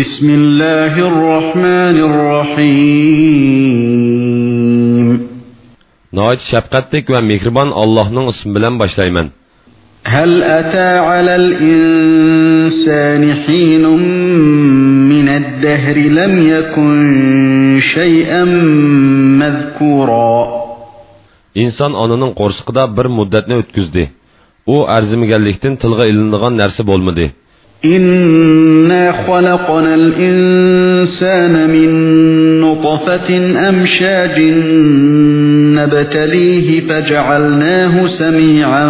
بسم الله الرحمن الرحيم Nəhayət şəfqətlik və mehriban Allah'ın ismi bilan başlayman. هل أتى على الإنسان حين من الدهر لم يكن شيئا مذكورا İnsan ananın qorsqida bir muddatni o'tkazdi. U arzimaganlikdan tilga ilinadigan narsa bo'lmadi. إنا خلقنا الإنسان من نطفة أمشاج نبتليه فجعلناه سميعا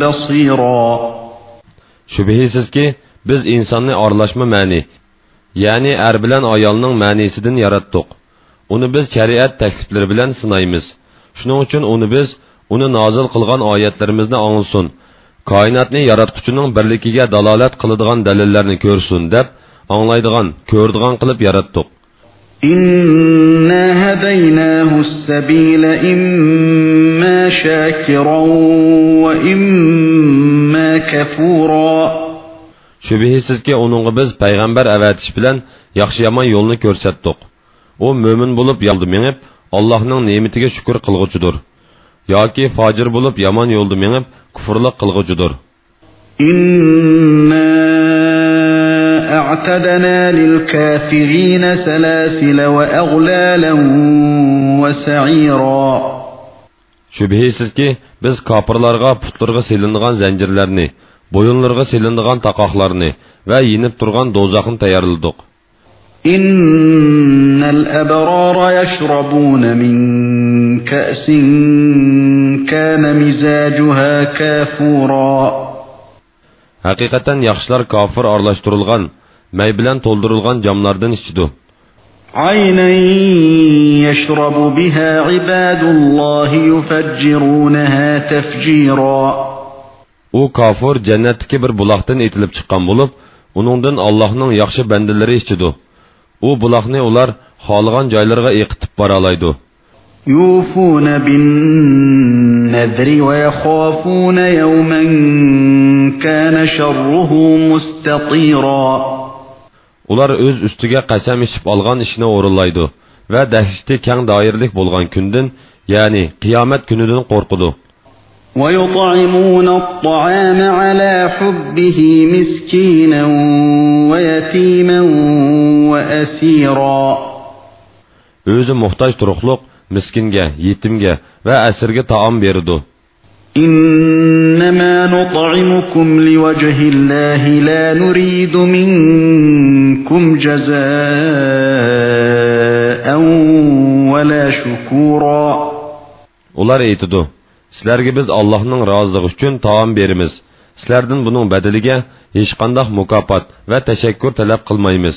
بصيرا Shubhisizki, biz insonni aralashma ma'ni, ya'ni er bilan ayolning ma'nisidan yaratdik. Uni biz shariat takliflari bilan sinaymiz. Shuning uchun uni biz uni nozil qilgan oyatlarimizni anglasin. Koinotni yaratquchining birligiga dalolat qiladigan dalillarni ko'rsin deb, anglaydigan, ko'rdigan qilib yaratdik. إنا هديناه السبيل إما شاكرا وإما كفورا Shubhisizki uningga biz payg'ambar avatish bilan yaxshi yomon yo'lni ko'rsatdik. U mo'min bo'lib yo'lda mengib, Allohning ne'matiga shukr qilg'uchidir. Yoki fojir bo'lib yomon yo'lda mengib, kufrlik qilg'uchidir. إنا أعتدنا للكافرين سلاسل وأغلالا وسعيرا Shubhisizki, biz kofirlarga putlarga silinadigan zanjirlarni, bo'yinlarga silinadigan taqoqlarni va yinib turgan do'zaxni tayyorladik. إن الأبرار يشربون من كأس كان مزاجها كافورا yaxshilar kofir aralashtirilgan, may bilan to'ldirilgan jamlardan ichidi. عينا يشرب بها عباد الله يفجرونها تفجيرا U kofir jannatdagi bir buloqdan etilib chiqqan bo'lib, uningdan Allohning yaxshi bandalari ichidi. U buloqni ular xohlagan joylarga eqitib bora oladi. يوفون بالنذر ويخافون يوما كان شره مستطيرا Ular o'z ustiga qasam ichib olgan ishini o'rinlaydi va dahshati kang doirlik bo'lgan kundan, ya'ni qiyomat kunidan qo'rqidi. ويطعمون الطعام على حبه مسكينا ويتيما وأسيرا O'zi muhtoj turuqliq miskinga, yetimga va asirga taom berdi. إنما نطعمكم لوجه الله لا نريد منكم جزاء ولا شكورا Ular aytidi: Sizlarga biz Allohning roziligi uchun taom beramiz. Sizlardan buning badaliga hech qanday mukofot va tashakkur talab qilmaymiz.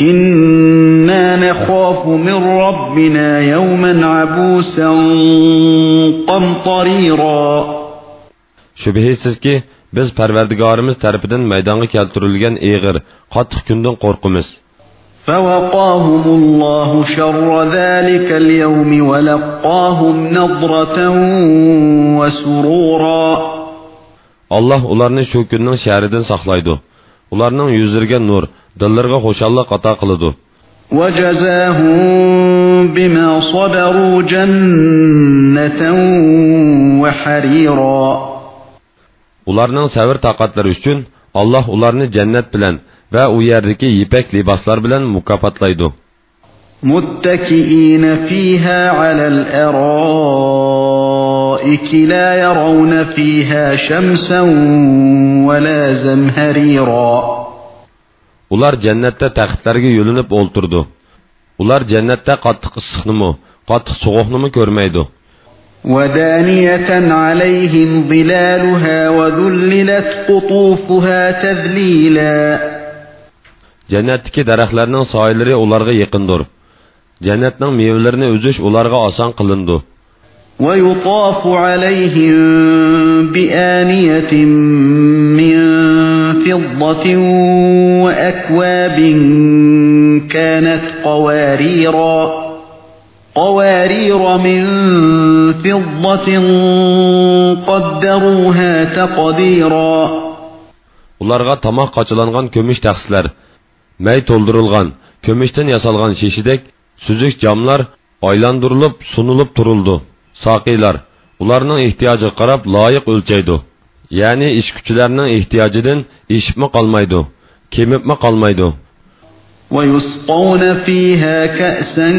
إنا نخاف من ربنا يوما عبوسا قمطريرا Shubhisizki, biz Parvardigorimiz tarafidan maydonga keltirilgan eg'ir, qattiq kundan qo'rqamiz. فوقاهم الله شر ذلك اليوم ولقاهم نضرة وسرورا Alloh ularni shu kunning sharidan saqlaydi. Ularning yuzlariga nur, dillariga xushallik ato qiladi. وجزاهم بما صبروا جنة وحريرا Ularning savr taqatlari uchun Alloh ularni jannat bilan va u yerdagi yipak liboslar bilan mukofotlaydi. متكئين فيها على الأرائك لا يرون فيها شمسا ولا زمهريرا Ular jannatda taxtlarga yo'linib o'ltirdi. Ular jannatda qattiq issiqnimi, qattiq sovuqnimi ko'rmaydi. ودانية عليهم ظلالها وذللت قطوفها تذليلا Jannatdagi daraxtlarning soyalari ularga yaqindir. Jannatning mevalarini uzish ularga oson qilindi. ويطاف عليهم بآنية من فضة وأكواب كانت قواريرا قوارير من فضة قدروها تقديرا Ularga tamoq qochilangan ko'mish taxslar, may to'ldirilgan ko'mishdan yasalgan shishidek suzuk jamlar aylantirilib sunilib turildi soqiylar ularning ehtiyojiga qarab loyiq o'lchaydi ya'ni ishkuchilarning ehtiyojidan eshibmi qolmaydi kemibmi qolmaydi ويسقون فيها كأسا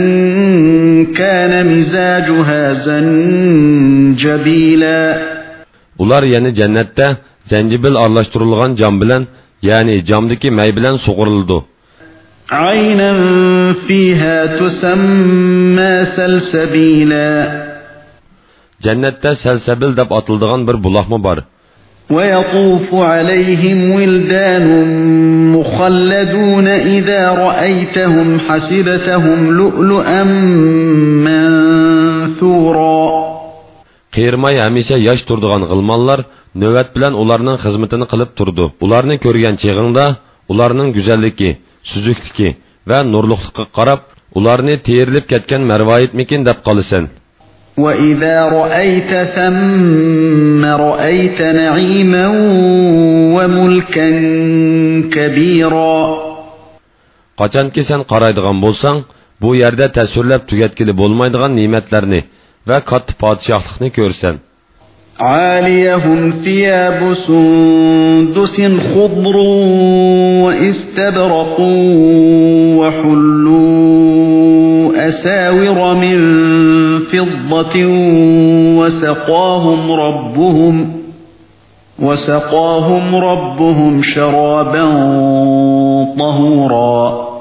كان مزاجها زنجبيلا ular yana jannatda zanjibil aralashtirilgan jam bilan ya'ni jamdiki may bilan sug'urildi عينا فيها تسمى سلسبيلا jannatda salsabil deb atildigan bir buloqmi bor ويطوف عليهم ولدان مخلدون إذا رأيتهم حسبتهم لؤلؤا منثورا qiyirmay hamisha yosh turdigan g'ilmonlar navbat bilan ularning xizmatini qilib turdi ularni ko'rgan chig'ingda ularning go'zalligi suzukligi va nurliqligiga qarab ularni terilib ketgan marvoyitmikin deb qolasan وإذا رأيت ثم رأيت نعيما وملكا كبيرا qachonki sen qaraydigan bo'lsang bu yerda tasvirlab tugatkili bo'lmaydigan ne'matlarni va katta podshohlikni ko'rsan عاليهم ثياب سندس خضر واستبرق وحلوا أساور من فضة وسقاهم ربهم وسقاهم ربهم شرابا طهورا.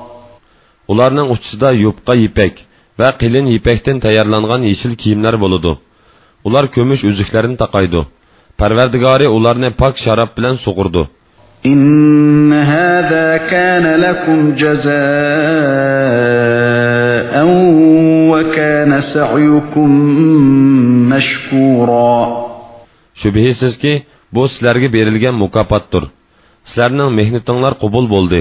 Ularning uchisida yupqa ipak va qilin ipakdan tayyorlangan yeshil kiyimlar bo'ladi ular kumush uzuklarini taqaydi parvardigori ularni pok sharob bilan sug'urdi إن هذا كان لكم جزاء وكان سعيكم مشكورا shubhisizki bu sizlarga berilgan mukofotdir sizlarning mehnatinglar qubul bo'ldi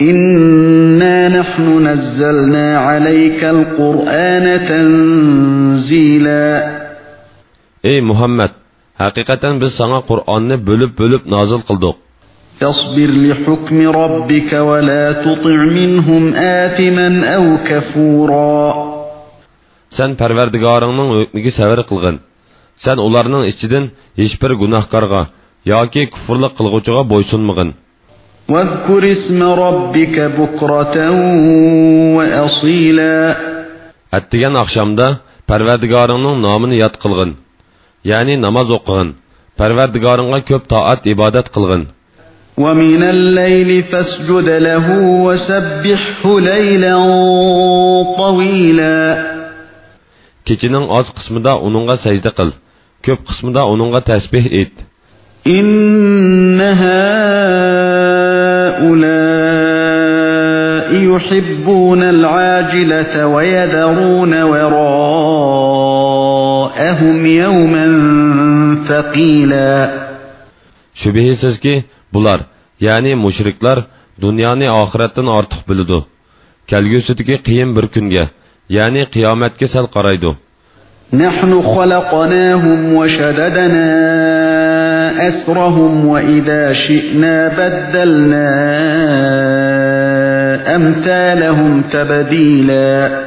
إنا نحن نزلنا عليك القرآن تنزيلا ey muhammad haqiqatan biz sana qur'onni bo'lib bo'lib nozil qildik فاصبر لحكم ربك ولا تطع منهم آثما أو كفورا sen parvardigoringning hukmiga savr qilgin sen ularning ichidan hech bir gunohkorga yoki kufrlik qilg'uchiga bo'ysunmag'in واذكر اسم ربك بكرة وأصيلا. اتگن أخشامدا پروردگارنن نامن یاد قلغن. یعنی نماز اقغن پروردگارنگا کب طاعت عبادت قلغن. ومن الليل فاسجد له وسبحه ليلا طويلا. كېچىنىڭ ئاز قىسمىدا ئۇنىڭغا سەجدە قىل. كۆپ قىسمىدا ئۇنىڭغا تەسبىھ ئېيت إن هؤلاء هؤلاء يحبون العاجلة ويذرون وراءهم يوما ثقيلا shubhisizki bular ya'ni mushriklar dunyoni oxiratdan ortiq biladi kelgusidagi qiyin bir kunga ya'ni qiyomatga sal qaraydi نحن خلقناهم وشددنا أسرهم وإذا شئنا بدلنا أمثالهم تبديلا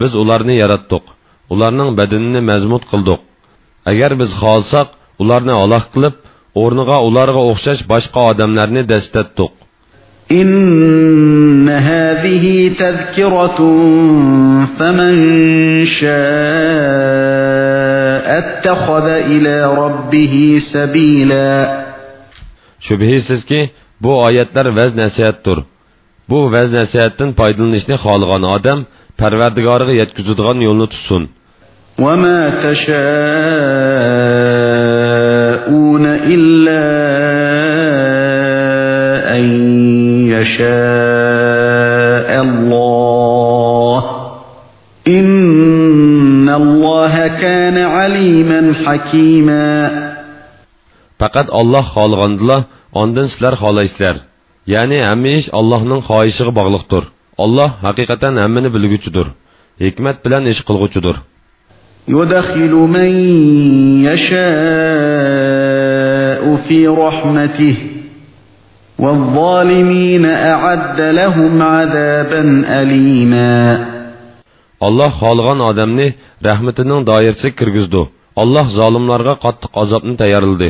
biz ularni yaratdik ularning badanini mazmut qildik agar biz xohlasak ularni aloq qilib o'rniga ularga o'xshash boshqa odamlarni dastatdik إن هذه تذكرة فمن شاء اتخذ إلى ربه سبيلا shubhisizki bu oyatlar vaz nasihatdir bu vaz nasihatdan foydalanishni xohlagan odam parvardigoriga yetkazadigan yo'lni tutsin وما تشاءون إلا أن يشاء الله عليما حكيما faqat olloh xohlagandila ondan sizlar xohlaysizlar ya'ni hamma ish allohning xohishiga bog'liqdir olloh haqiqatan hammani bilguchidir hikmat bilan ish qilg'uchidir يدخل من يشاء في رحمته والظالمين أعد لهم عذابا أليما alloh xohlagan odamni rahmatining doirasiga kirgizdi alloh zolimlarga qattiq azobni tayyorladi